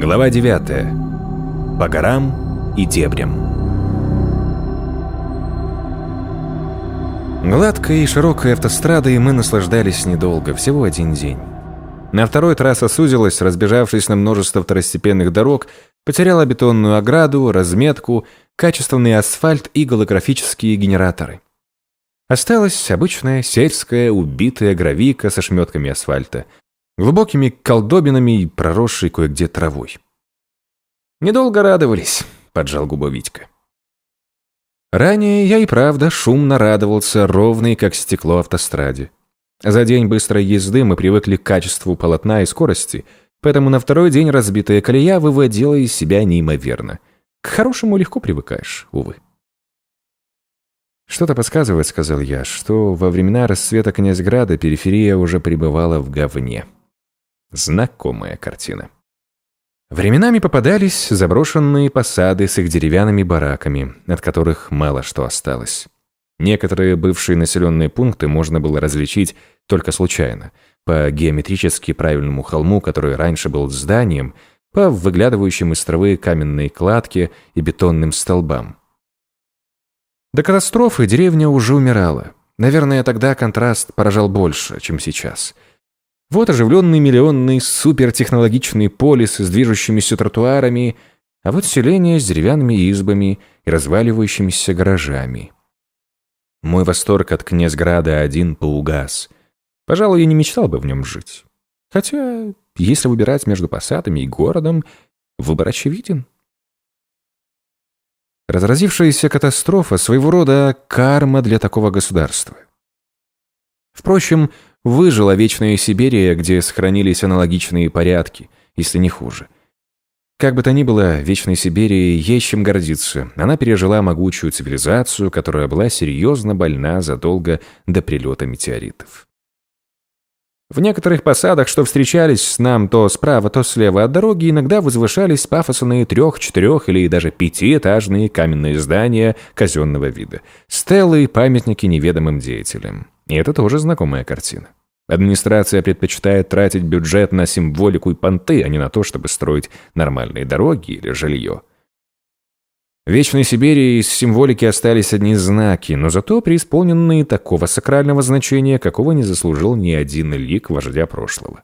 Глава 9. По горам и дебрям. Гладкой и широкой автострадой мы наслаждались недолго, всего один день. На второй трасса сузилась, разбежавшись на множество второстепенных дорог, потеряла бетонную ограду, разметку, качественный асфальт и голографические генераторы. Осталась обычная сельская убитая гравийка со шметками асфальта, глубокими колдобинами и проросшей кое-где травой. «Недолго радовались», — поджал губы Витька. Ранее я и правда шумно радовался ровной, как стекло автостраде. За день быстрой езды мы привыкли к качеству полотна и скорости, поэтому на второй день разбитая колея выводила из себя неимоверно. К хорошему легко привыкаешь, увы. «Что-то подсказывает, — сказал я, — что во времена расцвета Князьграда периферия уже пребывала в говне». Знакомая картина. Временами попадались заброшенные посады с их деревянными бараками, от которых мало что осталось. Некоторые бывшие населенные пункты можно было различить только случайно, по геометрически правильному холму, который раньше был зданием, по выглядывающим из травы каменной кладке и бетонным столбам. До катастрофы деревня уже умирала. Наверное, тогда контраст поражал больше, чем сейчас – вот оживленный миллионный супертехнологичный полис с движущимися тротуарами, а вот селение с деревянными избами и разваливающимися гаражами. Мой восторг от Князьграда один поугас. Пожалуй, я не мечтал бы в нем жить. Хотя, если выбирать между посадами и городом, выбор очевиден. Разразившаяся катастрофа — своего рода карма для такого государства. Впрочем, Выжила Вечная Сибирия, где сохранились аналогичные порядки, если не хуже. Как бы то ни было, Вечной Сибири есть чем гордиться. Она пережила могучую цивилизацию, которая была серьезно больна задолго до прилета метеоритов. В некоторых посадах, что встречались с нам то справа, то слева от дороги, иногда возвышались пафосные трех-, четырех- или даже пятиэтажные каменные здания казенного вида. Стеллы и памятники неведомым деятелям. И это тоже знакомая картина. Администрация предпочитает тратить бюджет на символику и понты, а не на то, чтобы строить нормальные дороги или жилье. В Вечной Сибири из символики остались одни знаки, но зато преисполненные такого сакрального значения, какого не заслужил ни один лик вождя прошлого.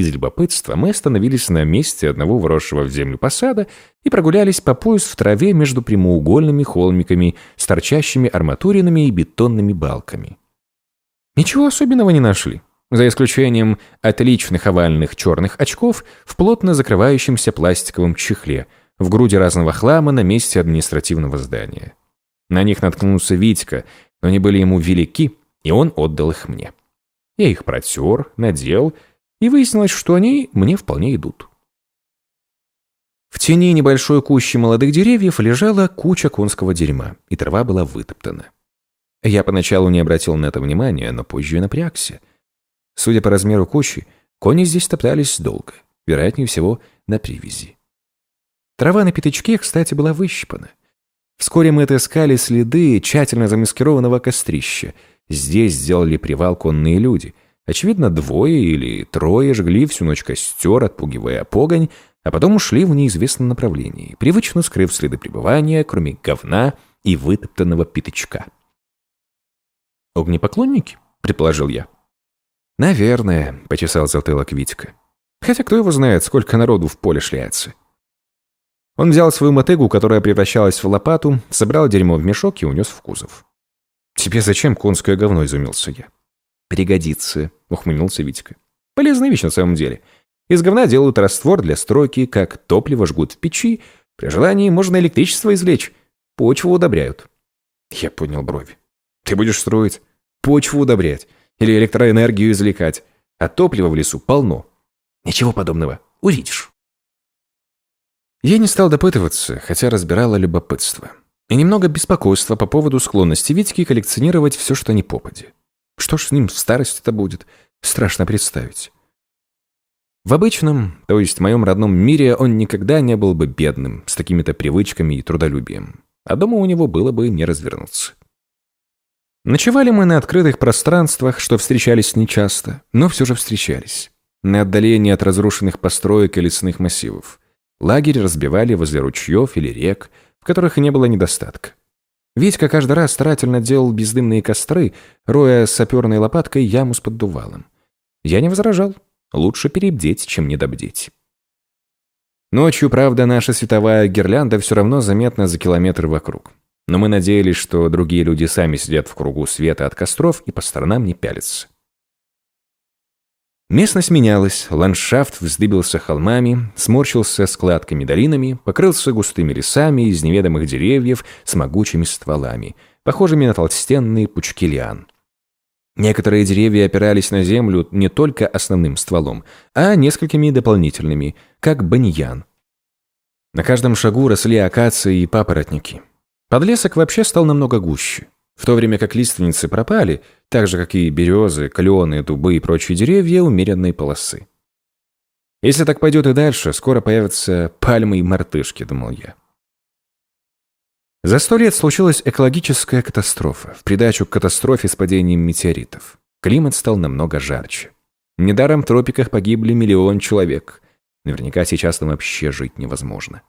Из любопытства мы остановились на месте одного вросшего в землю посада и прогулялись по пояс в траве между прямоугольными холмиками с торчащими арматуринами и бетонными балками. Ничего особенного не нашли, за исключением отличных овальных черных очков в плотно закрывающемся пластиковом чехле в груди разного хлама на месте административного здания. На них наткнулся Витька, но они были ему велики, и он отдал их мне. Я их протер, надел, и выяснилось, что они мне вполне идут. В тени небольшой кущи молодых деревьев лежала куча конского дерьма, и трава была вытоптана. Я поначалу не обратил на это внимания, но позже напрягся. Судя по размеру кучи, кони здесь топтались долго, вероятнее всего, на привязи. Трава на пятачке, кстати, была выщипана. Вскоре мы отыскали следы тщательно замаскированного кострища. Здесь сделали привал конные люди. Очевидно, двое или трое жгли всю ночь костер, отпугивая погонь, а потом ушли в неизвестном направлении, привычно скрыв следы пребывания, кроме говна и вытоптанного пятачка. «Огнепоклонники?» — предположил я. «Наверное», — почесал затылок Витька. «Хотя кто его знает, сколько народу в поле шляется». Он взял свою мотыгу, которая превращалась в лопату, собрал дерьмо в мешок и унес в кузов. «Тебе зачем конское говно?» — изумился я. «Пригодится», — ухмыльнулся Витька. «Полезная вещь на самом деле. Из говна делают раствор для стройки, как топливо жгут в печи. При желании можно электричество извлечь. Почву удобряют». Я поднял брови. Ты будешь строить, почву удобрять или электроэнергию извлекать, а топлива в лесу полно. Ничего подобного. Увидишь. Я не стал допытываться, хотя разбирало любопытство. И немного беспокойства по поводу склонности Витьки коллекционировать все, что не попади. Что ж с ним в старости-то будет? Страшно представить. В обычном, то есть в моем родном мире, он никогда не был бы бедным, с такими-то привычками и трудолюбием. А дома у него было бы не развернуться. Ночевали мы на открытых пространствах, что встречались нечасто, но все же встречались. на отдалении от разрушенных построек и лесных массивов. Лагерь разбивали возле ручьев или рек, в которых не было недостатка. Витька каждый раз старательно делал бездымные костры, роя саперной лопаткой яму с поддувалом. Я не возражал. Лучше перебдеть, чем недобдеть. Ночью, правда, наша световая гирлянда все равно заметна за километр вокруг. Но мы надеялись, что другие люди сами сидят в кругу света от костров и по сторонам не пялятся. Местность менялась, ландшафт вздыбился холмами, сморщился складками-долинами, покрылся густыми лесами из неведомых деревьев с могучими стволами, похожими на толстенные пучки лиан. Некоторые деревья опирались на землю не только основным стволом, а несколькими дополнительными, как баньян. На каждом шагу росли акации и папоротники. Подлесок вообще стал намного гуще. В то время как лиственницы пропали, так же, как и березы, клены, дубы и прочие деревья умеренной полосы. Если так пойдет и дальше, скоро появятся пальмы и мартышки, думал я. За сто лет случилась экологическая катастрофа, в придачу к катастрофе с падением метеоритов. Климат стал намного жарче. Недаром в тропиках погибли миллион человек. Наверняка сейчас там вообще жить невозможно.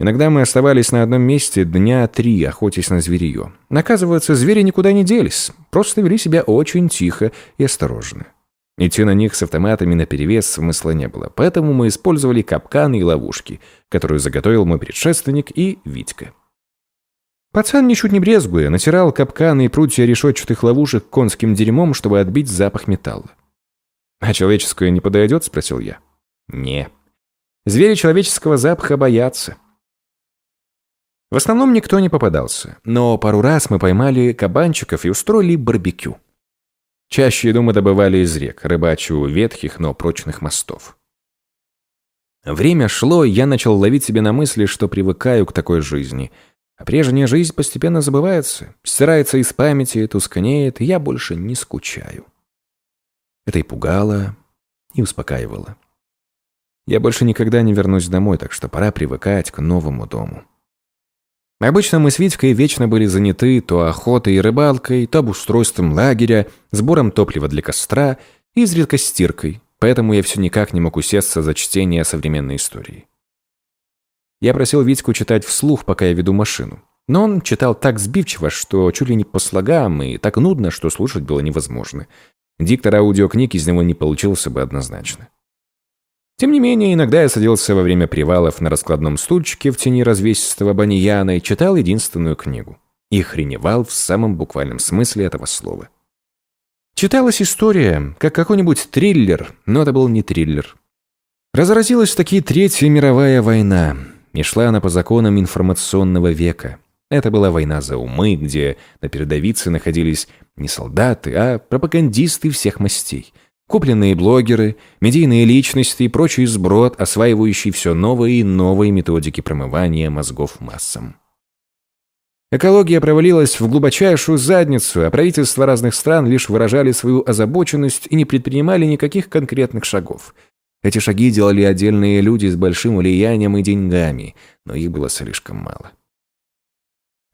Иногда мы оставались на одном месте дня три, охотясь на зверье. Оказывается, звери никуда не делись, просто вели себя очень тихо и осторожно. Идти на них с автоматами наперевес смысла не было, поэтому мы использовали капканы и ловушки, которые заготовил мой предшественник и Витька. Пацан, ничуть не брезгуя, натирал капканы и прутья решетчатых ловушек конским дерьмом, чтобы отбить запах металла. «А человеческое не подойдет?» – спросил я. «Не. Звери человеческого запаха боятся. В основном никто не попадался, но пару раз мы поймали кабанчиков и устроили барбекю. Чаще еду мы добывали из рек, рыбачу ветхих, но прочных мостов. Время шло, и я начал ловить себе на мысли, что привыкаю к такой жизни. А прежняя жизнь постепенно забывается, стирается из памяти, тускнеет, и я больше не скучаю. Это и пугало, и успокаивало. Я больше никогда не вернусь домой, так что пора привыкать к новому дому. Обычно мы с Витькой вечно были заняты то охотой и рыбалкой, то обустройством лагеря, сбором топлива для костра, изредка стиркой, поэтому я все никак не мог усесться за чтение современной истории. Я просил Витьку читать вслух, пока я веду машину. Но он читал так сбивчиво, что чуть ли не по слогам, и так нудно, что слушать было невозможно. Диктор аудиокниг из него не получился бы однозначно. Тем не менее, иногда я садился во время привалов на раскладном стульчике в тени развесистого баньяна и читал единственную книгу. И хреневал в самом буквальном смысле этого слова. Читалась история, как какой-нибудь триллер, но это был не триллер. Разразилась таки Третья мировая война, и шла она по законам информационного века. Это была война за умы, где на передовице находились не солдаты, а пропагандисты всех мастей – Купленные блогеры, медийные личности и прочий сброд, осваивающий все новые и новые методики промывания мозгов массам. Экология провалилась в глубочайшую задницу, а правительства разных стран лишь выражали свою озабоченность и не предпринимали никаких конкретных шагов. Эти шаги делали отдельные люди с большим влиянием и деньгами, но их было слишком мало.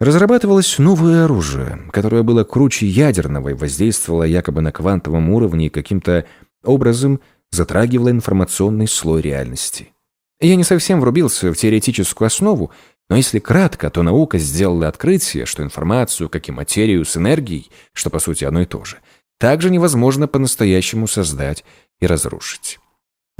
Разрабатывалось новое оружие, которое было круче ядерного и воздействовало якобы на квантовом уровне и каким-то образом затрагивало информационный слой реальности. Я не совсем врубился в теоретическую основу, но если кратко, то наука сделала открытие, что информацию, как и материю с энергией, что по сути одно и то же, также невозможно по-настоящему создать и разрушить.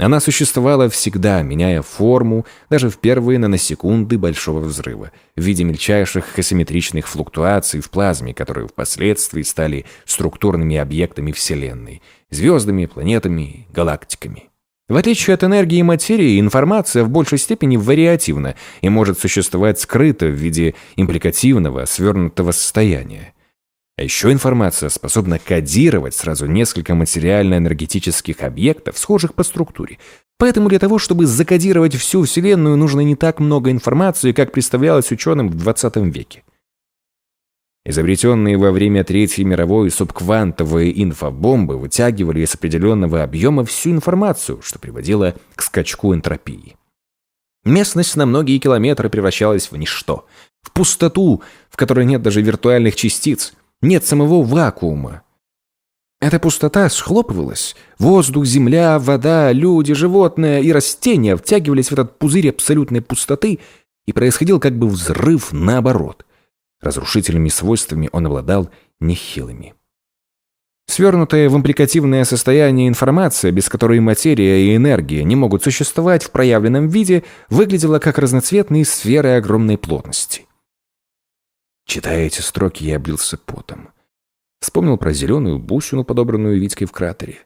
Она существовала всегда, меняя форму, даже в первые наносекунды большого взрыва, в виде мельчайших асимметричных флуктуаций в плазме, которые впоследствии стали структурными объектами Вселенной, звездами, планетами, галактиками. В отличие от энергии и материи, информация в большей степени вариативна и может существовать скрыто в виде импликативного, свернутого состояния. А еще информация способна кодировать сразу несколько материально-энергетических объектов, схожих по структуре. Поэтому для того, чтобы закодировать всю Вселенную, нужно не так много информации, как представлялось ученым в 20 веке. Изобретенные во время Третьей мировой субквантовые инфобомбы вытягивали из определенного объема всю информацию, что приводило к скачку энтропии. Местность на многие километры превращалась в ничто, в пустоту, в которой нет даже виртуальных частиц – нет самого вакуума. Эта пустота схлопывалась. Воздух, земля, вода, люди, животные и растения втягивались в этот пузырь абсолютной пустоты, и происходил как бы взрыв наоборот. Разрушительными свойствами он обладал нехилыми. Свернутая в импликативное состояние информация, без которой материя и энергия не могут существовать в проявленном виде, выглядела как разноцветные сферы огромной плотности. Читая эти строки, я облился потом. Вспомнил про зеленую бусину, подобранную Витькой в кратере.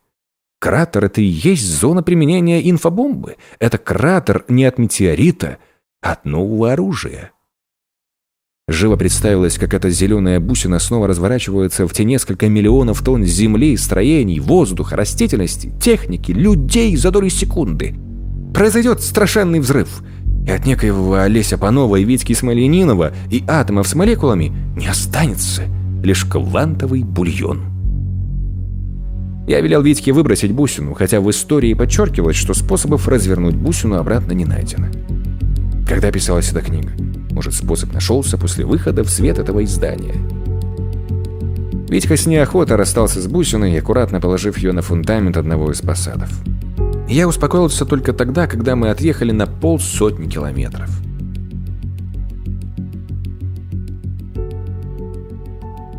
Кратер — это и есть зона применения инфобомбы. Это кратер не от метеорита, а от нового оружия. Живо представилось, как эта зеленая бусина снова разворачивается в те несколько миллионов тонн земли, строений, воздуха, растительности, техники, людей за доли секунды. Произойдет страшенный взрыв. И от некоего Олеся Панова и Витьки Смоленинова и атомов с молекулами не останется лишь квантовый бульон. Я велел Витьке выбросить бусину, хотя в истории подчеркивалось, что способов развернуть бусину обратно не найдено. Когда писалась эта книга? Может, способ нашелся после выхода в свет этого издания? Витька с неохотой расстался с бусиной, аккуратно положив ее на фундамент одного из посадов. Я успокоился только тогда, когда мы отъехали на полсотни километров.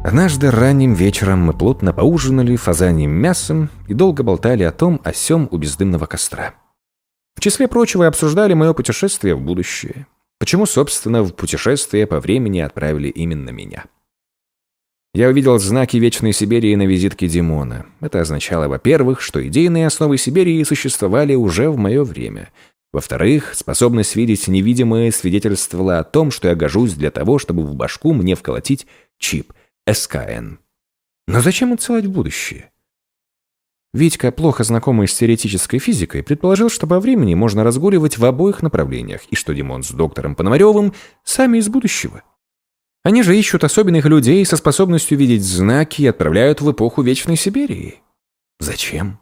Однажды ранним вечером мы плотно поужинали фазаньим мясом и долго болтали о том, о сём у бездымного костра. В числе прочего обсуждали мое путешествие в будущее. Почему, собственно, в путешествие по времени отправили именно меня? Я увидел знаки Вечной Сибири на визитке Димона. Это означало, во-первых, что идейные основы Сибири существовали уже в мое время. Во-вторых, способность видеть невидимое свидетельствовала о том, что я гожусь для того, чтобы в башку мне вколотить чип – СКН. Но зачем отсылать будущее? Витька, плохо знакомый с теоретической физикой, предположил, что по времени можно разгуливать в обоих направлениях, и что Димон с доктором Пономаревым сами из будущего. Они же ищут особенных людей со способностью видеть знаки и отправляют в эпоху Вечной Сибири. Зачем?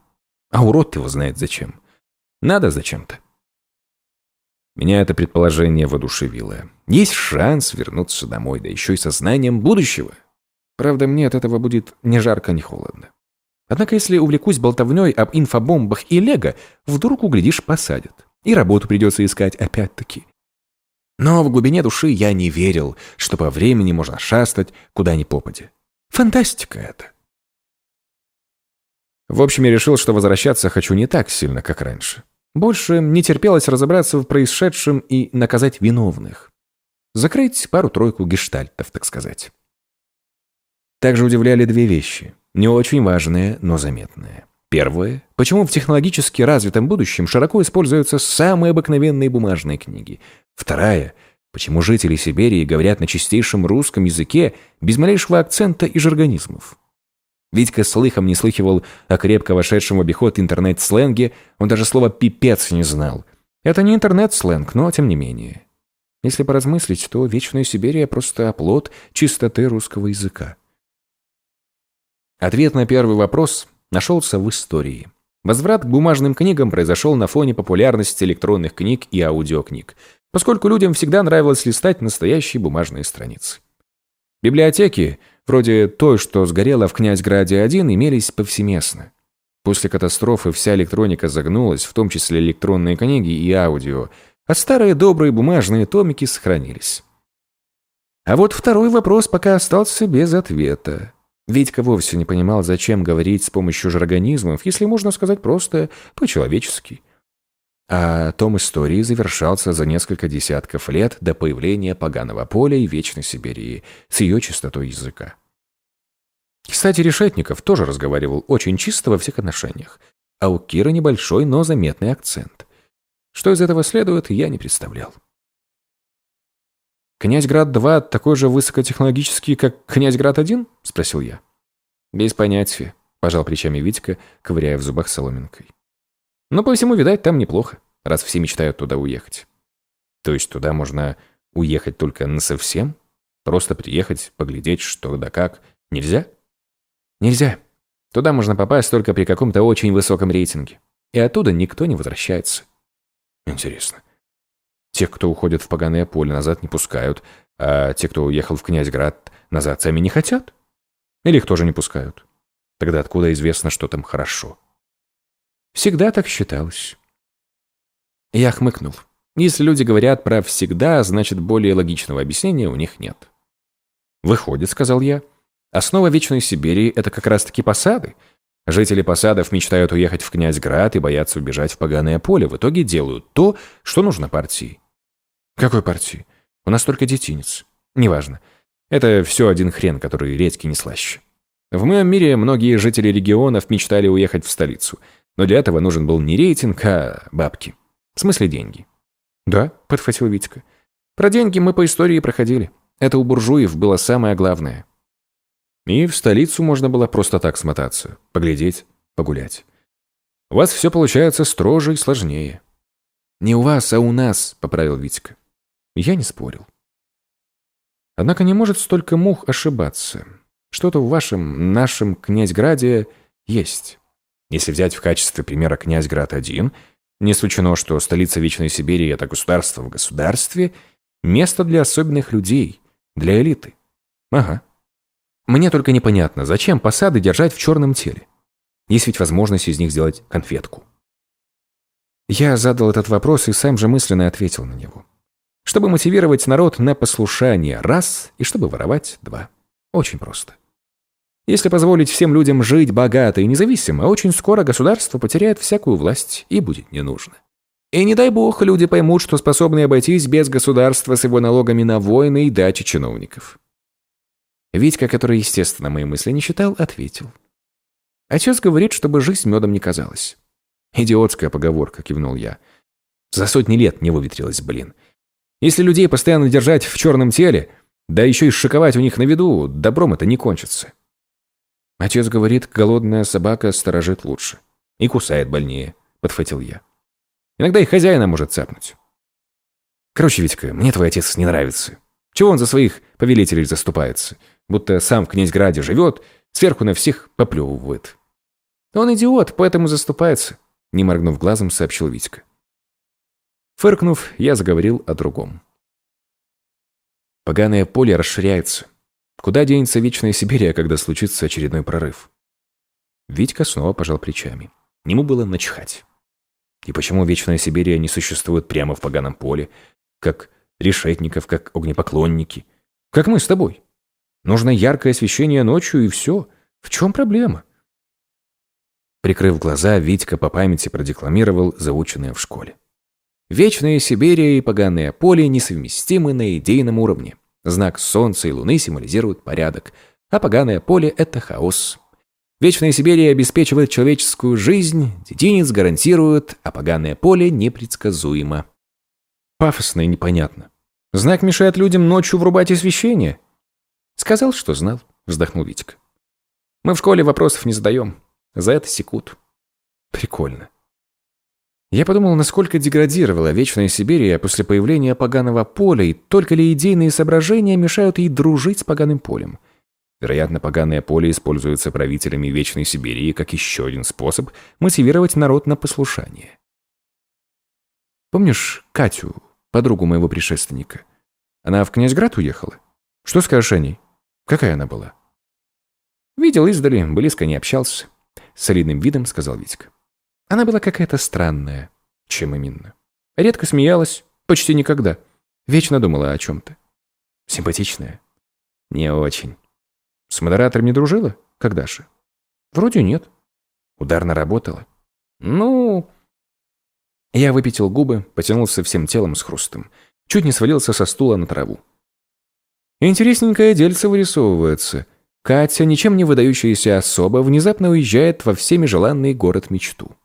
А урод его знает зачем. Надо зачем-то. Меня это предположение воодушевило. Есть шанс вернуться домой, да еще и со знанием будущего. Правда, мне от этого будет ни жарко, ни холодно. Однако, если увлекусь болтовней об инфобомбах и лего, вдруг, углядишь, посадят. И работу придется искать опять-таки. Но в глубине души я не верил, что по времени можно шастать куда ни попадя. Фантастика это. В общем, я решил, что возвращаться хочу не так сильно, как раньше. Больше не терпелось разобраться в происшедшем и наказать виновных. Закрыть пару-тройку гештальтов, так сказать. Также удивляли две вещи, не очень важные, но заметные. Первое. Почему в технологически развитом будущем широко используются самые обыкновенные бумажные книги? Вторая. Почему жители Сибири говорят на чистейшем русском языке без малейшего акцента и жаргонизмов? Витька слыхом не слыхивал о крепко вошедшем в обиход интернет-сленге, он даже слова «пипец» не знал. Это не интернет-сленг, но тем не менее. Если поразмыслить, то Вечная Сибирия просто оплот чистоты русского языка. Ответ на первый вопрос нашелся в истории. Возврат к бумажным книгам произошел на фоне популярности электронных книг и аудиокниг, поскольку людям всегда нравилось листать настоящие бумажные страницы. Библиотеки, вроде той, что сгорела в Князьграде-1, имелись повсеместно. После катастрофы вся электроника загнулась, в том числе электронные книги и аудио, а старые добрые бумажные томики сохранились. А вот второй вопрос пока остался без ответа. Витька вовсе не понимал, зачем говорить с помощью жаргонизмов, если можно сказать просто по-человечески. А том истории завершался за несколько десятков лет до появления поганого поля и Вечной Сибири с ее чистотой языка. Кстати, Решетников тоже разговаривал очень чисто во всех отношениях, а у Кира небольшой, но заметный акцент. Что из этого следует, я не представлял. «Князьград-2 такой же высокотехнологический, как Князьград-1?» — спросил я. «Без понятия», — пожал плечами Витька, ковыряя в зубах соломинкой. «Но по всему, видать, там неплохо, раз все мечтают туда уехать». «То есть туда можно уехать только насовсем? Просто приехать, поглядеть, что да как? Нельзя?» «Нельзя. Туда можно попасть только при каком-то очень высоком рейтинге. И оттуда никто не возвращается». «Интересно. Тех, кто уходит в поганое поле, назад не пускают, а те, кто уехал в Князьград, назад сами не хотят? Или их тоже не пускают? Тогда откуда известно, что там хорошо? Всегда так считалось. Я хмыкнул. Если люди говорят про «всегда», значит, более логичного объяснения у них нет. «Выходит», — сказал я, — «основа Вечной Сибири — это как раз-таки посады. Жители посадов мечтают уехать в Князьград и боятся убежать в поганое поле. В итоге делают то, что нужно партии». «Какой партии? У нас только детинец». «Неважно. Это все один хрен, который редьки не слаще. В моем мире многие жители регионов мечтали уехать в столицу, но для этого нужен был не рейтинг, а бабки. В смысле деньги. «Да», — подхватил Витька. «Про деньги мы по истории проходили. Это у буржуев было самое главное». И в столицу можно было просто так смотаться, поглядеть, погулять. У вас все получается строже и сложнее. «Не у вас, а у нас», — поправил Витька. Я не спорил. Однако не может столько мух ошибаться. Что-то в вашем, нашем Князьграде есть. Если взять в качестве примера Князьград-1, не исключено, что столица Вечной Сибири – это государство в государстве, место для особенных людей, для элиты. Ага. Мне только непонятно, зачем посады держать в черном теле? Есть ведь возможность из них сделать конфетку. Я задал этот вопрос и сам же мысленно ответил на него. Чтобы мотивировать народ на послушание – раз, и чтобы воровать – два. Очень просто. Если позволить всем людям жить богато и независимо, очень скоро государство потеряет всякую власть и будет не нужно. И не дай бог, люди поймут, что способны обойтись без государства с его налогами на войны и дачи чиновников. Витька, который, естественно, мои мысли не читал, ответил. Отец говорит, чтобы жизнь медом не казалась. Идиотская поговорка, кивнул я. За сотни лет не выветрилась, блин. Если людей постоянно держать в черном теле, да еще и шиковать у них на виду, добром это не кончится. Отец говорит, голодная собака сторожит лучше. И кусает больнее, подхватил я. Иногда и хозяина может цапнуть. Короче, Витька, мне твой отец не нравится. Чего он за своих повелителей заступается? Будто сам в Князьграде живет, сверху на всех поплевывает. Он идиот, поэтому заступается, не моргнув глазом, сообщил Витька. Фыркнув, я заговорил о другом. Поганое поле расширяется. Куда денется Вечная Сибирия, когда случится очередной прорыв? Витька снова пожал плечами. Ему было начхать. И почему Вечная Сибирия не существует прямо в поганом поле, как решетников, как огнепоклонники, как мы с тобой? Нужно яркое освещение ночью, и все. В чем проблема? Прикрыв глаза, Витька по памяти продекламировал заученное в школе. Вечная Сибирия и поганое поле несовместимы на идейном уровне. Знак Солнца и Луны символизирует порядок, а поганое поле – это хаос. Вечная Сибирия обеспечивает человеческую жизнь, детинец гарантирует, а поганое поле непредсказуемо. Пафосно и непонятно. Знак мешает людям ночью врубать освещение. Сказал, что знал, вздохнул Витька. Мы в школе вопросов не задаем. За это секут. Прикольно. Я подумал, насколько деградировала Вечная Сибирия после появления поганого поля, и только ли идейные соображения мешают ей дружить с поганым полем. Вероятно, поганое поле используется правителями Вечной Сибири как еще один способ мотивировать народ на послушание. Помнишь Катю, подругу моего предшественника? Она в Князьград уехала? Что скажешь о ней? Какая она была? Видел издали, близко не общался. С солидным видом сказал Витька. Она была какая-то странная. Чем именно? Редко смеялась, почти никогда. Вечно думала о чем-то. Симпатичная? Не очень. С модератором не дружила? Когда же? Вроде нет. Ударно работала. Ну... Я выпятил губы, потянулся всем телом с хрустом. Чуть не свалился со стула на траву. Интересненькое дельце вырисовывается. Катя, ничем не выдающаяся особа, внезапно уезжает во всеми желанный город-мечту.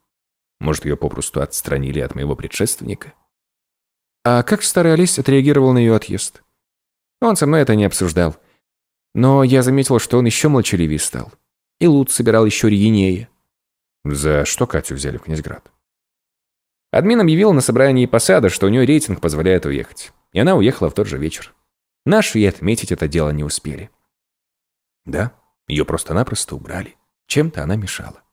Может, ее попросту отстранили от моего предшественника? А как старый Олесь отреагировал на ее отъезд? Он со мной это не обсуждал. Но я заметил, что он еще молчаливее стал. И лут собирал еще рьянее. За что Катю взяли в Князьград? Админ объявил на собрании посада, что у нее рейтинг позволяет уехать. И она уехала в тот же вечер. Наши и отметить это дело не успели. Да, ее просто-напросто убрали. Чем-то она мешала.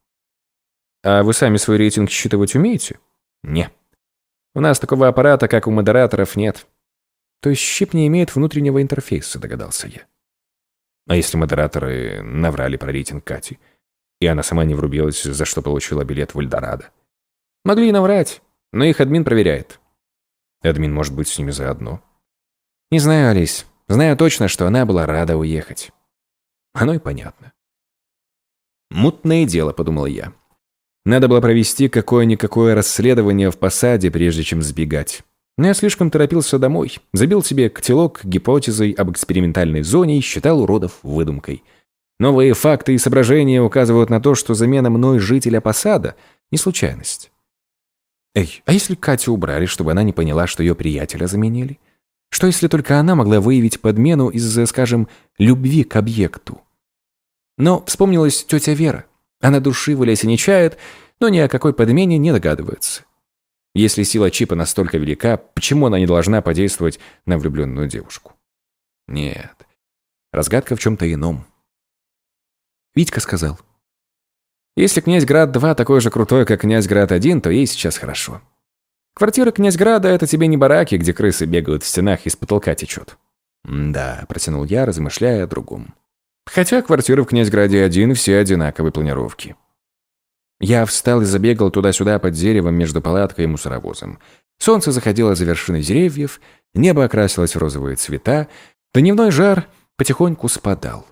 А вы сами свой рейтинг считывать умеете? Не. У нас такого аппарата, как у модераторов, нет. То есть щип не имеет внутреннего интерфейса, догадался я. А если модераторы наврали про рейтинг Кати? И она сама не врубилась, за что получила билет в Эльдорадо. Могли и наврать, но их админ проверяет. Админ может быть с ними заодно. Не знаю, Алис. Знаю точно, что она была рада уехать. Оно и понятно. «Мутное дело», — подумал я. Надо было провести какое-никакое расследование в посаде, прежде чем сбегать. Но я слишком торопился домой, забил себе котелок гипотезой об экспериментальной зоне и считал уродов выдумкой. Новые факты и соображения указывают на то, что замена мной жителя посада – не случайность. Эй, а если Катю убрали, чтобы она не поняла, что ее приятеля заменили? Что если только она могла выявить подмену из-за, скажем, любви к объекту? Но вспомнилась тетя Вера. Она души в лесе не чает, но ни о какой подмене не догадывается. Если сила чипа настолько велика, почему она не должна подействовать на влюбленную девушку? Нет. Разгадка в чем-то ином. Витька сказал. Если князь Град-2 такой же крутой, как князь Град-1, то ей сейчас хорошо. Квартира князь Града — это тебе не бараки, где крысы бегают в стенах и с потолка течет. «Да», — протянул я, размышляя о другом. Хотя квартиры в Князьграде-1 все одинаковой планировки. Я встал и забегал туда-сюда под деревом между палаткой и мусоровозом. Солнце заходило за вершины деревьев, небо окрасилось в розовые цвета, дневной жар потихоньку спадал.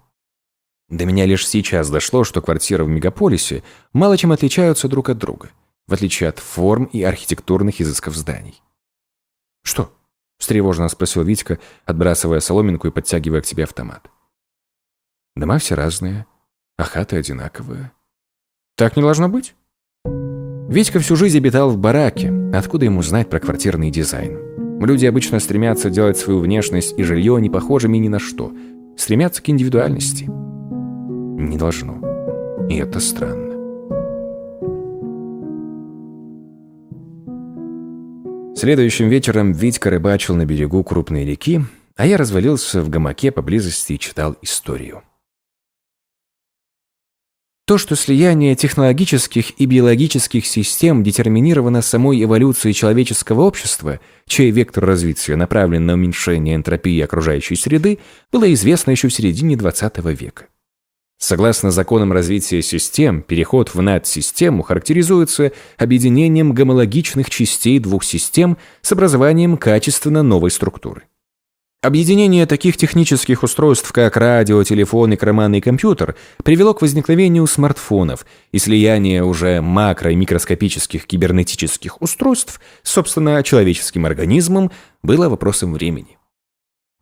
До меня лишь сейчас дошло, что квартиры в мегаполисе мало чем отличаются друг от друга, в отличие от форм и архитектурных изысков зданий. «Что?» – встревоженно спросил Витька, отбрасывая соломинку и подтягивая к себе автомат. Дома все разные, а хаты одинаковые. Так не должно быть. Витька всю жизнь обитал в бараке. Откуда ему знать про квартирный дизайн? Люди обычно стремятся делать свою внешность и жилье не похожими ни на что. Стремятся к индивидуальности. Не должно. И это странно. Следующим вечером Витька рыбачил на берегу крупной реки, а я развалился в гамаке поблизости и читал историю. То, что слияние технологических и биологических систем детерминировано самой эволюцией человеческого общества, чей вектор развития направлен на уменьшение энтропии окружающей среды, было известно еще в середине XX века. Согласно законам развития систем, переход в надсистему характеризуется объединением гомологичных частей двух систем с образованием качественно новой структуры. Объединение таких технических устройств, как радио, телефон и карманный компьютер, привело к возникновению смартфонов, и слияние уже макро- и микроскопических кибернетических устройств с, собственно, человеческим организмом было вопросом времени.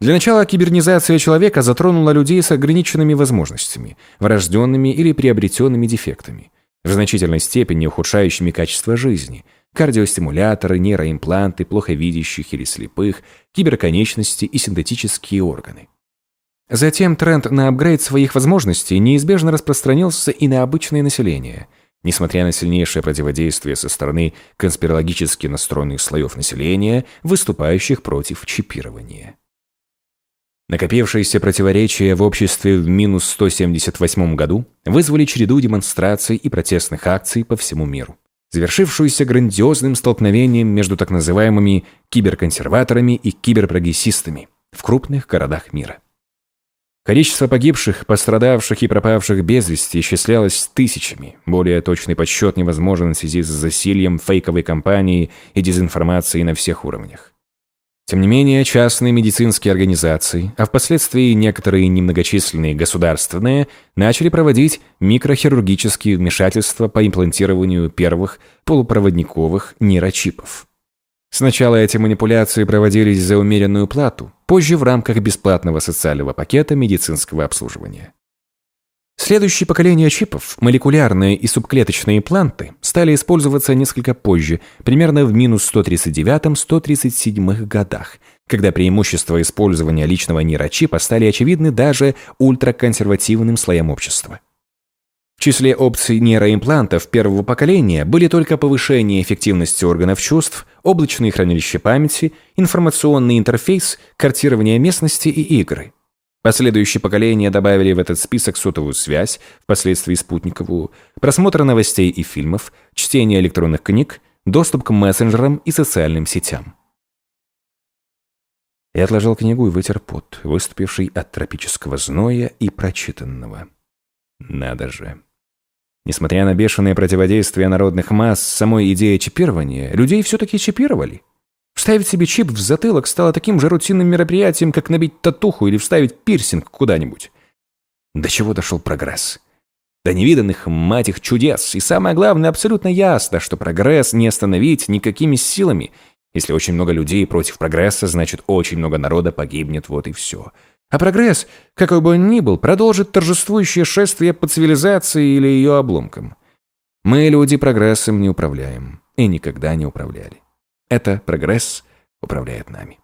Для начала кибернизация человека затронула людей с ограниченными возможностями, врожденными или приобретенными дефектами, в значительной степени ухудшающими качество жизни – кардиостимуляторы, нейроимпланты плохо видящих или слепых, киберконечности и синтетические органы. Затем тренд на апгрейд своих возможностей неизбежно распространился и на обычное население, несмотря на сильнейшее противодействие со стороны конспирологически настроенных слоев населения, выступающих против чипирования. Накопившиеся противоречия в обществе в минус 178 году вызвали череду демонстраций и протестных акций по всему миру завершившуюся грандиозным столкновением между так называемыми киберконсерваторами и киберпрогрессистами в крупных городах мира. Количество погибших, пострадавших и пропавших без вести исчислялось тысячами. Более точный подсчет невозможен в связи с засильем фейковой кампании и дезинформацией на всех уровнях. Тем не менее, частные медицинские организации, а впоследствии некоторые немногочисленные государственные, начали проводить микрохирургические вмешательства по имплантированию первых полупроводниковых нейрочипов. Сначала эти манипуляции проводились за умеренную плату, позже в рамках бесплатного социального пакета медицинского обслуживания. Следующее поколение чипов, молекулярные и субклеточные импланты, стали использоваться несколько позже, примерно в минус 139-137 годах, когда преимущества использования личного нейрочипа стали очевидны даже ультраконсервативным слоям общества. В числе опций нейроимплантов первого поколения были только повышение эффективности органов чувств, облачные хранилища памяти, информационный интерфейс, картирование местности и игры – Последующие поколения добавили в этот список сотовую связь, впоследствии спутниковую, просмотр новостей и фильмов, чтение электронных книг, доступ к мессенджерам и социальным сетям. Я отложил книгу и вытер пот, выступивший от тропического зноя и прочитанного. Надо же. Несмотря на бешеное противодействие народных масс, самой идеей чипирования, людей все-таки чипировали. Вставить себе чип в затылок стало таким же рутинным мероприятием, как набить татуху или вставить пирсинг куда-нибудь. До чего дошел прогресс? До невиданных, мать их, чудес. И самое главное, абсолютно ясно, что прогресс не остановить никакими силами. Если очень много людей против прогресса, значит, очень много народа погибнет, вот и все. А прогресс, какой бы он ни был, продолжит торжествующее шествие по цивилизации или ее обломкам. Мы, люди, прогрессом не управляем. И никогда не управляли. Это прогресс управляет нами.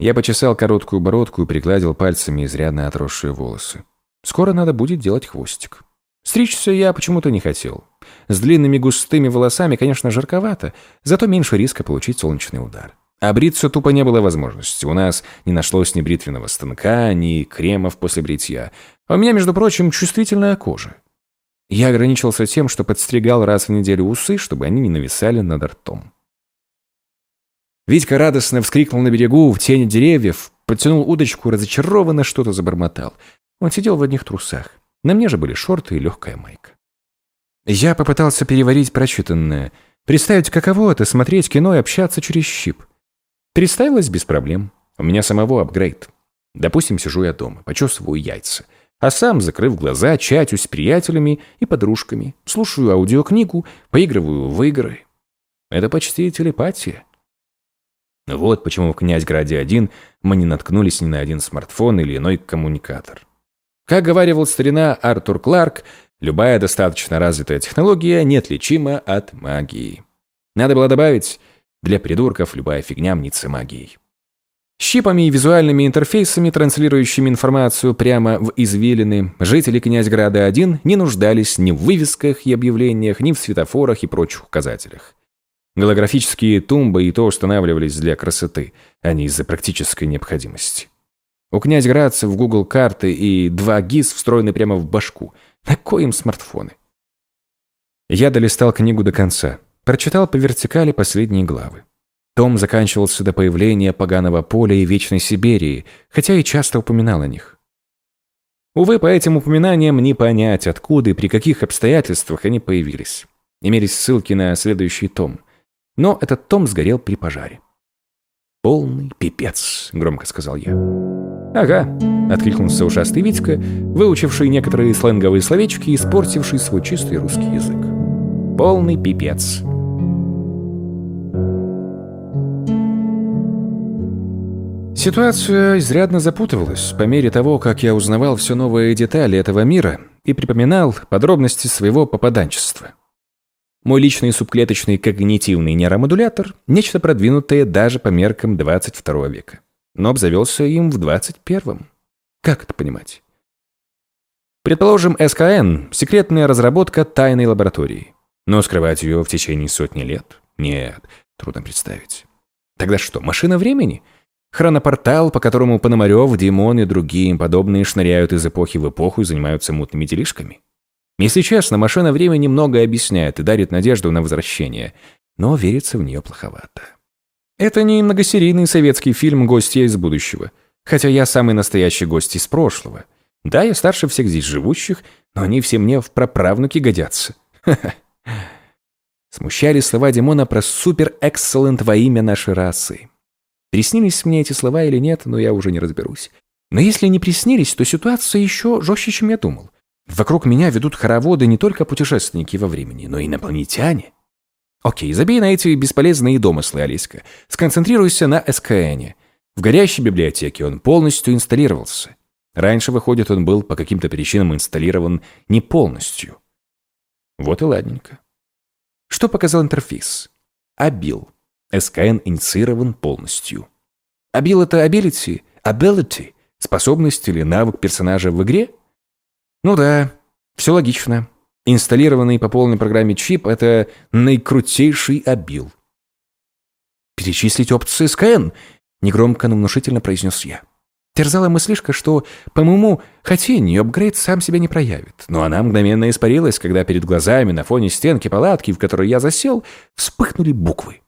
Я почесал короткую бородку и пригладил пальцами изрядно отросшие волосы. Скоро надо будет делать хвостик. Стричься я почему-то не хотел. С длинными густыми волосами, конечно, жарковато, зато меньше риска получить солнечный удар. А бриться тупо не было возможности. У нас не нашлось ни бритвенного станка, ни кремов после бритья. А у меня, между прочим, чувствительная кожа. Я ограничился тем, что подстригал раз в неделю усы, чтобы они не нависали над ртом. Витька радостно вскрикнул на берегу, в тени деревьев, подтянул удочку, разочарованно что-то забормотал. Он сидел в одних трусах. На мне же были шорты и легкая майка. Я попытался переварить прочитанное, представить, каково это смотреть кино и общаться через щип. Представилось без проблем. У меня самого апгрейд. Допустим, сижу я дома, почесываю яйца, а сам, закрыв глаза, чатюсь с приятелями и подружками, слушаю аудиокнигу, поигрываю в игры. Это почти телепатия. Вот почему в «Князьграде-1» мы не наткнулись ни на один смартфон или иной коммуникатор. Как говаривал старина Артур Кларк, любая достаточно развитая технология неотличима от магии. Надо было добавить, для придурков любая фигня мнится магией. Щипами и визуальными интерфейсами, транслирующими информацию прямо в извилины, жители Князьграда-1 не нуждались ни в вывесках и объявлениях, ни в светофорах и прочих указателях. Голографические тумбы и то устанавливались для красоты, а не из-за практической необходимости. У князь Граца в Google карты и два ГИС встроены прямо в башку. На коим смартфоны? Я долистал книгу до конца. Прочитал по вертикали последние главы. Том заканчивался до появления поганого поля и Вечной Сибири, хотя и часто упоминал о них. Увы, по этим упоминаниям не понять, откуда и при каких обстоятельствах они появились. Имелись ссылки на следующий том. Но этот том сгорел при пожаре. «Полный пипец», — громко сказал я. «Ага», — откликнулся ушастый Витька, выучивший некоторые сленговые словечки и испортивший свой чистый русский язык. «Полный пипец». Ситуация изрядно запутывалась по мере того, как я узнавал все новые детали этого мира и припоминал подробности своего попаданчества. Мой личный субклеточный когнитивный нейромодулятор – нечто продвинутое даже по меркам 22 века. Но обзавелся им в 21-м. Как это понимать? Предположим, СКН – секретная разработка тайной лаборатории. Но скрывать ее в течение сотни лет? Нет, трудно представить. Тогда что, машина времени? Хронопортал, по которому Пономарев, Димон и другие им подобные шныряют из эпохи в эпоху и занимаются мутными делишками? Если честно, машина времени многое объясняет и дарит надежду на возвращение, но верится в нее плоховато. Это не многосерийный советский фильм «Гостья из будущего», хотя я самый настоящий гость из прошлого. Да, я старше всех здесь живущих, но они все мне в праправнуки годятся. Смущали слова Димона про супер-экселлент во имя нашей расы. Приснились мне эти слова или нет, но я уже не разберусь. Но если не приснились, то ситуация еще жестче, чем я думал. Вокруг меня ведут хороводы не только путешественники во времени, но и инопланетяне. Окей, забей на эти бесполезные домыслы, Алиска. Сконцентрируйся на СКНе. В горящей библиотеке он полностью инсталлировался. Раньше, выходит, он был по каким-то причинам инсталлирован не полностью. Вот и ладненько. Что показал интерфейс? Абил. СКН инициирован полностью. Абил — это ability, ability, способность или навык персонажа в игре — ну да, все логично. Инсталлированный по полной программе чип – это наикрутейший обил. «Перечислить опции СКН», – негромко, но внушительно произнес я. Терзала мыслишка, что, по моему хотению, апгрейд сам себя не проявит. Но она мгновенно испарилась, когда перед глазами на фоне стенки палатки, в которой я засел, вспыхнули буквы.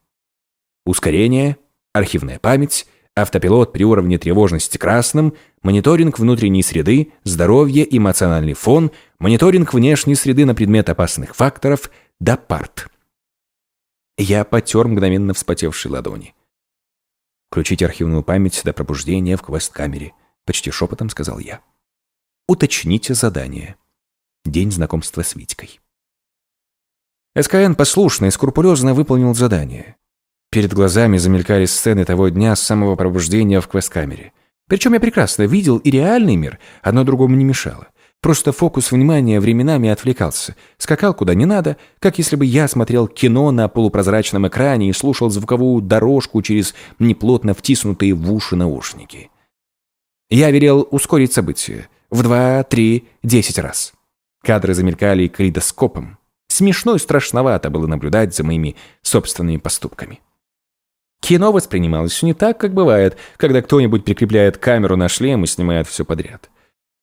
Ускорение, архивная память, Автопилот при уровне тревожности красным, мониторинг внутренней среды, здоровье, эмоциональный фон, мониторинг внешней среды на предмет опасных факторов, ДАПАРТ. Я потер мгновенно вспотевшие ладони. «Включите архивную память до пробуждения в квест-камере», — почти шепотом сказал я. «Уточните задание. День знакомства с Витькой». СКН послушно и скрупулезно выполнил задание. Перед глазами замелькали сцены того дня с самого пробуждения в квест-камере. Причем я прекрасно видел и реальный мир, одно другому не мешало. Просто фокус внимания временами отвлекался. Скакал куда не надо, как если бы я смотрел кино на полупрозрачном экране и слушал звуковую дорожку через неплотно втиснутые в уши наушники. Я велел ускорить события. В два, три, десять раз. Кадры замелькали калейдоскопом. Смешно и страшновато было наблюдать за моими собственными поступками. Кино воспринималось не так, как бывает, когда кто-нибудь прикрепляет камеру на шлем и снимает все подряд.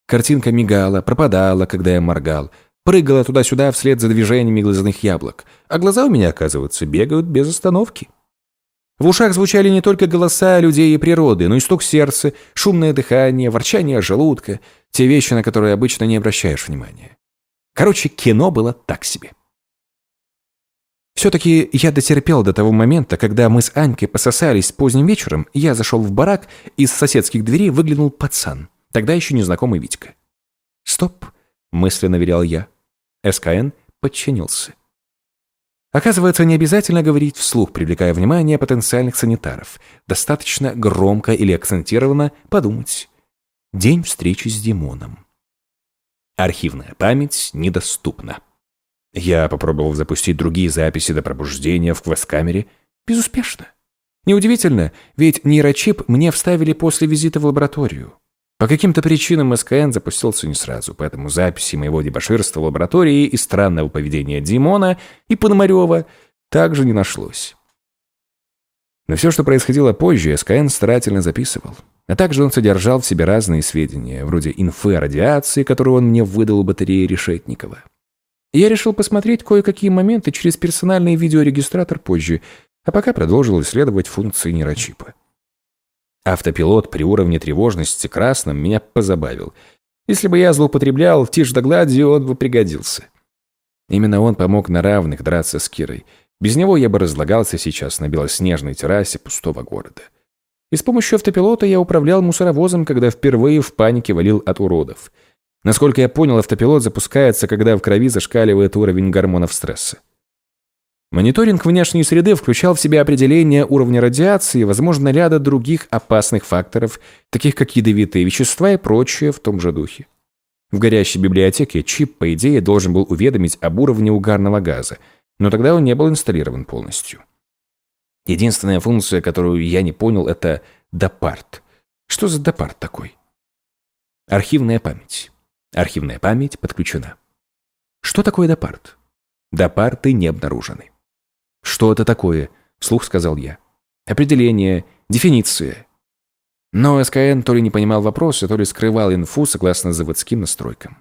Картинка мигала, пропадала, когда я моргал, прыгала туда-сюда вслед за движениями глазных яблок, а глаза у меня, оказывается, бегают без остановки. В ушах звучали не только голоса людей и природы, но и стук сердца, шумное дыхание, ворчание желудка, те вещи, на которые обычно не обращаешь внимания. Короче, кино было так себе. Все-таки я дотерпел до того момента, когда мы с Анькой пососались поздним вечером, я зашел в барак, и из соседских дверей выглянул пацан, тогда еще незнакомый Витька. «Стоп», — мысленно верял я. СКН подчинился. Оказывается, не обязательно говорить вслух, привлекая внимание потенциальных санитаров. Достаточно громко или акцентированно подумать. День встречи с Димоном. Архивная память недоступна. Я попробовал запустить другие записи до пробуждения в квест-камере. Безуспешно. Неудивительно, ведь нейрочип мне вставили после визита в лабораторию. По каким-то причинам СКН запустился не сразу, поэтому записи моего дебоширства в лаборатории и странного поведения Димона и Пономарева также не нашлось. Но все, что происходило позже, СКН старательно записывал. А также он содержал в себе разные сведения, вроде инфы о радиации, которую он мне выдал у батареи Решетникова. Я решил посмотреть кое-какие моменты через персональный видеорегистратор позже, а пока продолжил исследовать функции нейрочипа. Автопилот при уровне тревожности красным меня позабавил. Если бы я злоупотреблял тишь да гладью, он бы пригодился. Именно он помог на равных драться с Кирой. Без него я бы разлагался сейчас на белоснежной террасе пустого города. И с помощью автопилота я управлял мусоровозом, когда впервые в панике валил от уродов – Насколько я понял, автопилот запускается, когда в крови зашкаливает уровень гормонов стресса. Мониторинг внешней среды включал в себя определение уровня радиации возможно, ряда других опасных факторов, таких как ядовитые вещества и прочее в том же духе. В горящей библиотеке чип, по идее, должен был уведомить об уровне угарного газа, но тогда он не был инсталлирован полностью. Единственная функция, которую я не понял, это допарт. Что за допарт такой? Архивная память. Архивная память подключена. Что такое допарт? Допарты не обнаружены. Что это такое? Вслух сказал я. Определение, дефиниция. Но СКН то ли не понимал вопроса, то ли скрывал инфу согласно заводским настройкам.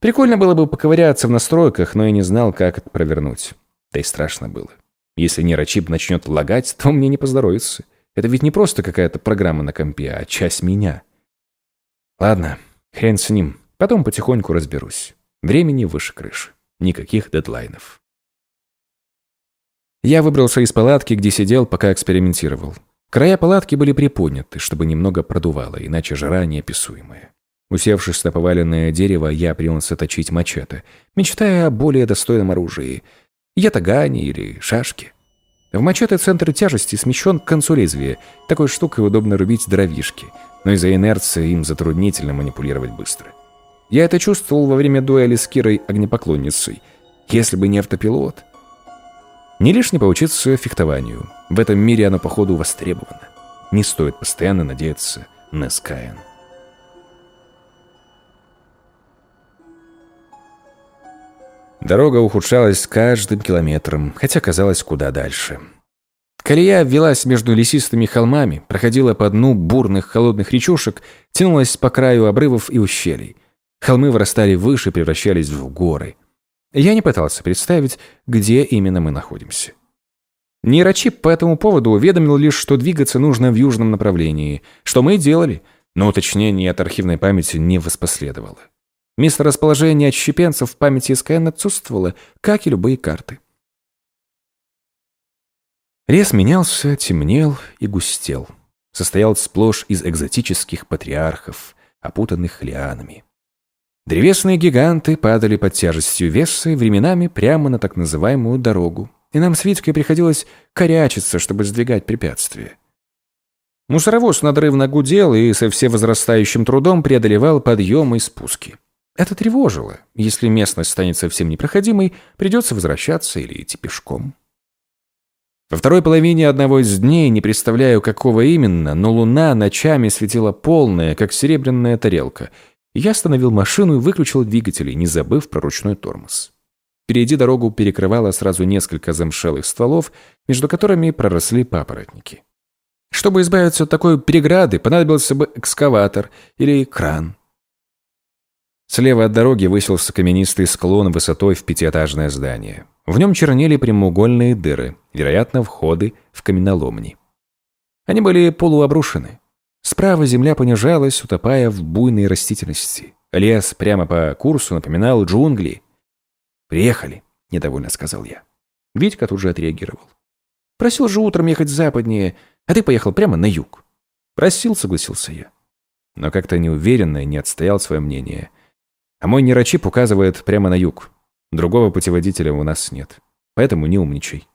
Прикольно было бы поковыряться в настройках, но я не знал, как это провернуть. Да и страшно было. Если нейрочип начнет лагать, то мне не поздоровится. Это ведь не просто какая-то программа на компе, а часть меня. Ладно, Хрен с ним. Потом потихоньку разберусь. Времени выше крыши. Никаких дедлайнов. Я выбрался из палатки, где сидел, пока экспериментировал. Края палатки были приподняты, чтобы немного продувало, иначе жара неописуемая. Усевшись на поваленное дерево, я принялся точить мачете, мечтая о более достойном оружии. Ятагане или шашке. В мачете центр тяжести смещен к концу лезвия. Такой штукой удобно рубить дровишки – но из-за инерции им затруднительно манипулировать быстро. Я это чувствовал во время дуэли с Кирой огнепоклонницей. Если бы не автопилот. Не лишне поучиться фехтованию. В этом мире оно, походу, востребовано. Не стоит постоянно надеяться на Скайен. Дорога ухудшалась с каждым километром, хотя казалось куда дальше. Колея ввелась между лесистыми холмами, проходила по дну бурных холодных речушек, тянулась по краю обрывов и ущелий. Холмы вырастали выше, превращались в горы. Я не пытался представить, где именно мы находимся. Нейрочип по этому поводу уведомил лишь, что двигаться нужно в южном направлении, что мы и делали, но уточнение от архивной памяти не воспоследовало. Место расположения отщепенцев в памяти СКН отсутствовало, как и любые карты. Лес менялся, темнел и густел. Состоял сплошь из экзотических патриархов, опутанных лианами. Древесные гиганты падали под тяжестью веса и временами прямо на так называемую дорогу, и нам с Витькой приходилось корячиться, чтобы сдвигать препятствия. Мусоровоз надрывно гудел и со всевозрастающим трудом преодолевал подъемы и спуски. Это тревожило. Если местность станет совсем непроходимой, придется возвращаться или идти пешком. Во второй половине одного из дней, не представляю, какого именно, но луна ночами светила полная, как серебряная тарелка. Я остановил машину и выключил двигатели, не забыв про ручной тормоз. Впереди дорогу перекрывало сразу несколько замшелых стволов, между которыми проросли папоротники. Чтобы избавиться от такой переграды, понадобился бы экскаватор или кран. Слева от дороги высился каменистый склон высотой в пятиэтажное здание. В нем чернели прямоугольные дыры, вероятно, входы в каменоломни. Они были полуобрушены. Справа земля понижалась, утопая в буйной растительности. Лес прямо по курсу напоминал джунгли. «Приехали», — недовольно сказал я. Витька тут же отреагировал. «Просил же утром ехать западнее, а ты поехал прямо на юг». «Просил», — согласился я. Но как-то неуверенно не отстоял свое мнение. А мой нейрочип указывает прямо на юг. Другого путеводителя у нас нет. Поэтому не умничай.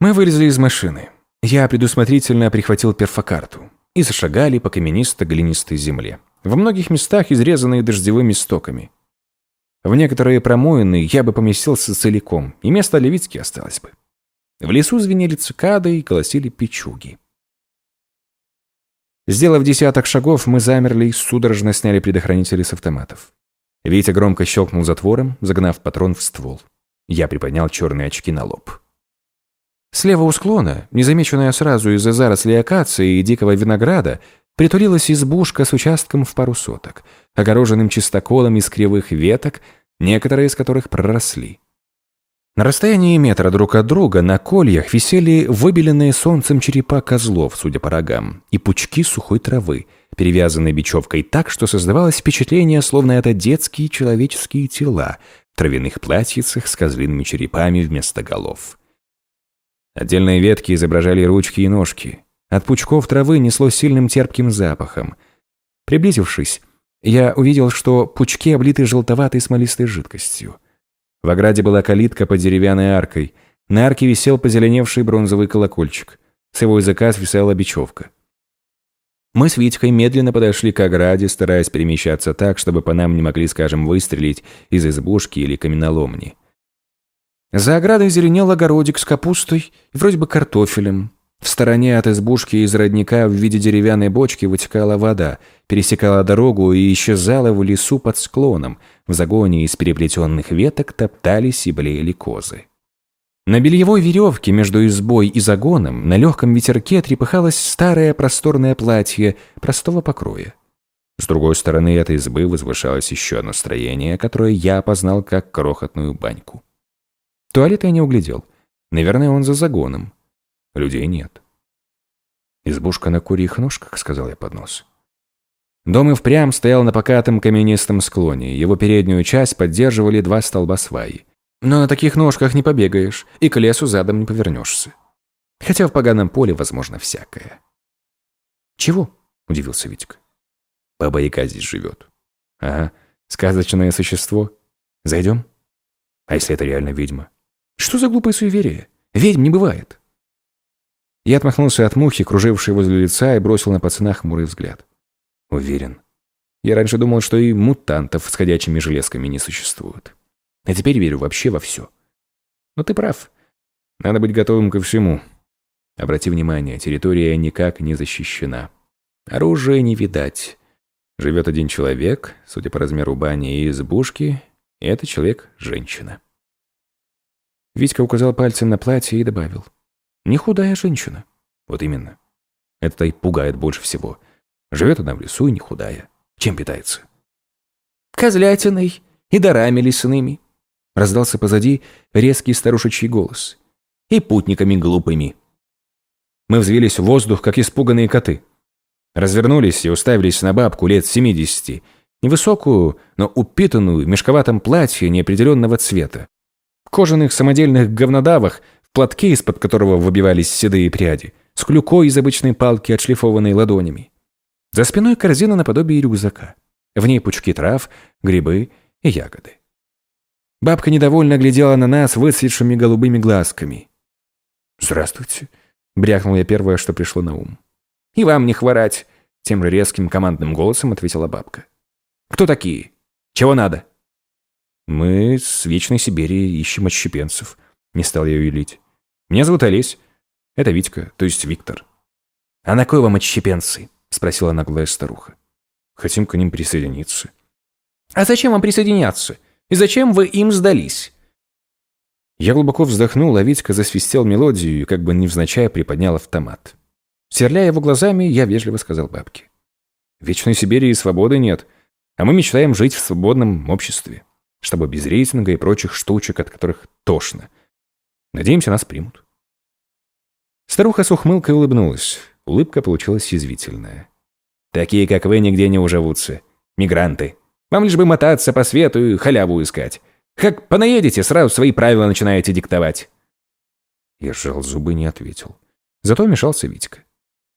Мы вылезли из машины. Я предусмотрительно прихватил перфокарту. И зашагали по каменисто-глинистой земле. Во многих местах изрезанные дождевыми стоками. В некоторые промоины я бы поместился целиком, и место для Витьки осталось бы. В лесу звенели цикады и колосили печуги. Сделав десяток шагов, мы замерли и судорожно сняли предохранители с автоматов. Витя громко щелкнул затвором, загнав патрон в ствол. Я приподнял черные очки на лоб. Слева у склона, незамеченная сразу из-за зарослей акации и дикого винограда, притулилась избушка с участком в пару соток, огороженным чистоколом из кривых веток, некоторые из которых проросли. На расстоянии метра друг от друга на кольях висели выбеленные солнцем черепа козлов, судя по рогам, и пучки сухой травы, перевязанные бечевкой так, что создавалось впечатление, словно это детские человеческие тела в травяных платьицах с козлиными черепами вместо голов. Отдельные ветки изображали ручки и ножки. От пучков травы несло сильным терпким запахом. Приблизившись, я увидел, что пучки облиты желтоватой смолистой жидкостью. В ограде была калитка под деревянной аркой. На арке висел позеленевший бронзовый колокольчик. С его языка свисала бечевка. Мы с Витькой медленно подошли к ограде, стараясь перемещаться так, чтобы по нам не могли, скажем, выстрелить из избушки или каменоломни. За оградой зеленел огородик с капустой и вроде бы картофелем. В стороне от избушки из родника в виде деревянной бочки вытекала вода, пересекала дорогу и исчезала в лесу под склоном. В загоне из переплетенных веток топтались и блеяли козы. На бельевой веревке между избой и загоном на легком ветерке трепыхалось старое просторное платье простого покроя. С другой стороны этой избы возвышалось еще одно строение, которое я опознал как крохотную баньку. Туалет я не углядел. Наверное, он за загоном. Людей нет. «Избушка на курьих ножках», — сказал я под нос. Дом и впрямь стоял на покатом каменистом склоне. Его переднюю часть поддерживали два столба сваи. Но на таких ножках не побегаешь, и к лесу задом не повернешься. Хотя в поганом поле возможно всякое. «Чего?» – удивился Витька. «Баба Яга здесь живет». «Ага, сказочное существо. Зайдем?» «А если это реально ведьма?» «Что за глупое суеверие? Ведьм не бывает». Я отмахнулся от мухи, кружившей возле лица, и бросил на пацана хмурый взгляд. Уверен. Я раньше думал, что и мутантов с ходячими железками не существует. А теперь верю вообще во все. Но ты прав. Надо быть готовым ко всему. Обрати внимание, территория никак не защищена. Оружия не видать. Живет один человек, судя по размеру бани и избушки, и этот человек – женщина. Витька указал пальцем на платье и добавил – не худая женщина. Вот именно. Это и пугает больше всего. Живет она в лесу и не худая. Чем питается? Козлятиной и дарами лесными. Раздался позади резкий старушечий голос. и путниками глупыми. Мы взвелись в воздух, как испуганные коты. Развернулись и уставились на бабку лет семидесяти, невысокую, но упитанную, в мешковатом платье неопределенного цвета. Кожаных самодельных говнодавах, в платке, из-под которого выбивались седые пряди, с клюкой из обычной палки, отшлифованной ладонями. За спиной корзина наподобие рюкзака. В ней пучки трав, грибы и ягоды. Бабка недовольно глядела на нас выцветшими голубыми глазками. «Здравствуйте», — брякнул я первое, что пришло на ум. «И вам не хворать», — тем же резким командным голосом ответила бабка. «Кто такие? Чего надо?» «Мы с Вечной Сибири ищем отщепенцев», — не стал я юлить. «Меня зовут Олесь. Это Витька, то есть Виктор». «А на кой вам отщепенцы?» — спросила наглая старуха. «Хотим к ним присоединиться». «А зачем вам присоединяться? И зачем вы им сдались?» Я глубоко вздохнул, а Витька засвистел мелодию и как бы невзначай приподнял автомат. Сверляя его глазами, я вежливо сказал бабке. «Вечной Сибири и свободы нет, а мы мечтаем жить в свободном обществе, чтобы без рейтинга и прочих штучек, от которых тошно. Надеемся, нас примут». Старуха с ухмылкой улыбнулась. Улыбка получилась язвительная. «Такие, как вы, нигде не уживутся. Мигранты. Вам лишь бы мотаться по свету и халяву искать. Как понаедете, сразу свои правила начинаете диктовать». Я сжал зубы не ответил. Зато вмешался Витька.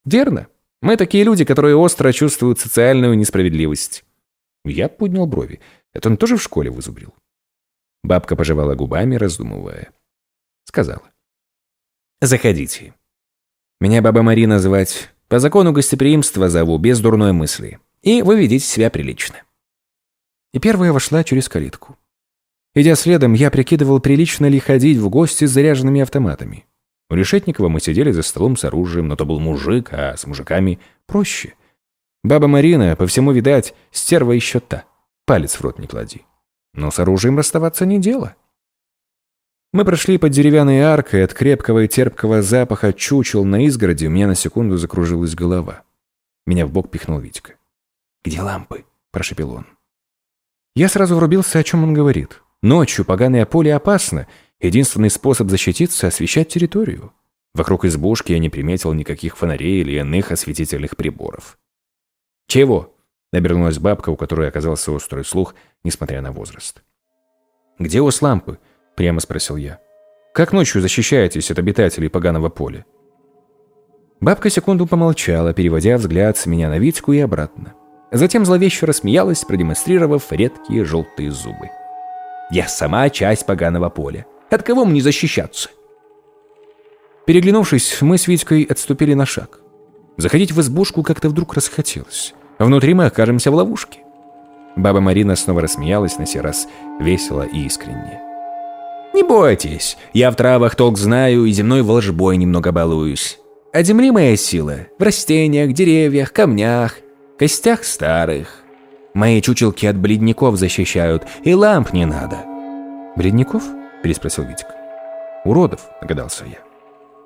«Верно. Мы такие люди, которые остро чувствуют социальную несправедливость». Я поднял брови. Это он тоже в школе вызубрил. Бабка пожевала губами, раздумывая. Сказала. «Заходите. Меня баба Марина звать. По закону гостеприимства зову, без дурной мысли. И вы ведите себя прилично. И первая вошла через калитку. Идя следом, я прикидывал, прилично ли ходить в гости с заряженными автоматами. У Решетникова мы сидели за столом с оружием, но то был мужик, а с мужиками проще. Баба Марина, по всему видать, стерва еще та. Палец в рот не клади. Но с оружием расставаться не дело. Мы прошли под деревянной аркой, от крепкого и терпкого запаха чучел на изгороде у меня на секунду закружилась голова. Меня в бок пихнул Витька. «Где лампы?» – прошепел он. Я сразу врубился, о чем он говорит. Ночью поганое поле опасно. Единственный способ защититься – освещать территорию. Вокруг избушки я не приметил никаких фонарей или иных осветительных приборов. «Чего?» – обернулась бабка, у которой оказался острый слух, несмотря на возраст. «Где у вас лампы?» – прямо спросил я. «Как ночью защищаетесь от обитателей поганого поля?» Бабка секунду помолчала, переводя взгляд с меня на Витьку и обратно. Затем зловеще рассмеялась, продемонстрировав редкие желтые зубы. «Я сама часть поганого поля. От кого мне защищаться?» Переглянувшись, мы с Витькой отступили на шаг. Заходить в избушку как-то вдруг расхотелось. Внутри мы окажемся в ловушке. Баба Марина снова рассмеялась на сей раз весело и искренне. «Не бойтесь, я в травах толк знаю и земной волжбой немного балуюсь. А земли моя сила в растениях, деревьях, камнях, костях старых. Мои чучелки от бледников защищают, и ламп не надо». «Бледников?» – переспросил Витик. «Уродов», – догадался я.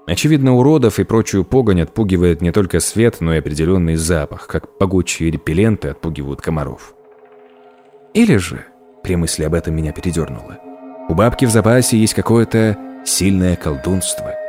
Очевидно, уродов и прочую погонь отпугивает не только свет, но и определенный запах, как погучие репелленты отпугивают комаров. Или же, при мысли об этом меня передернуло, у бабки в запасе есть какое-то сильное колдунство –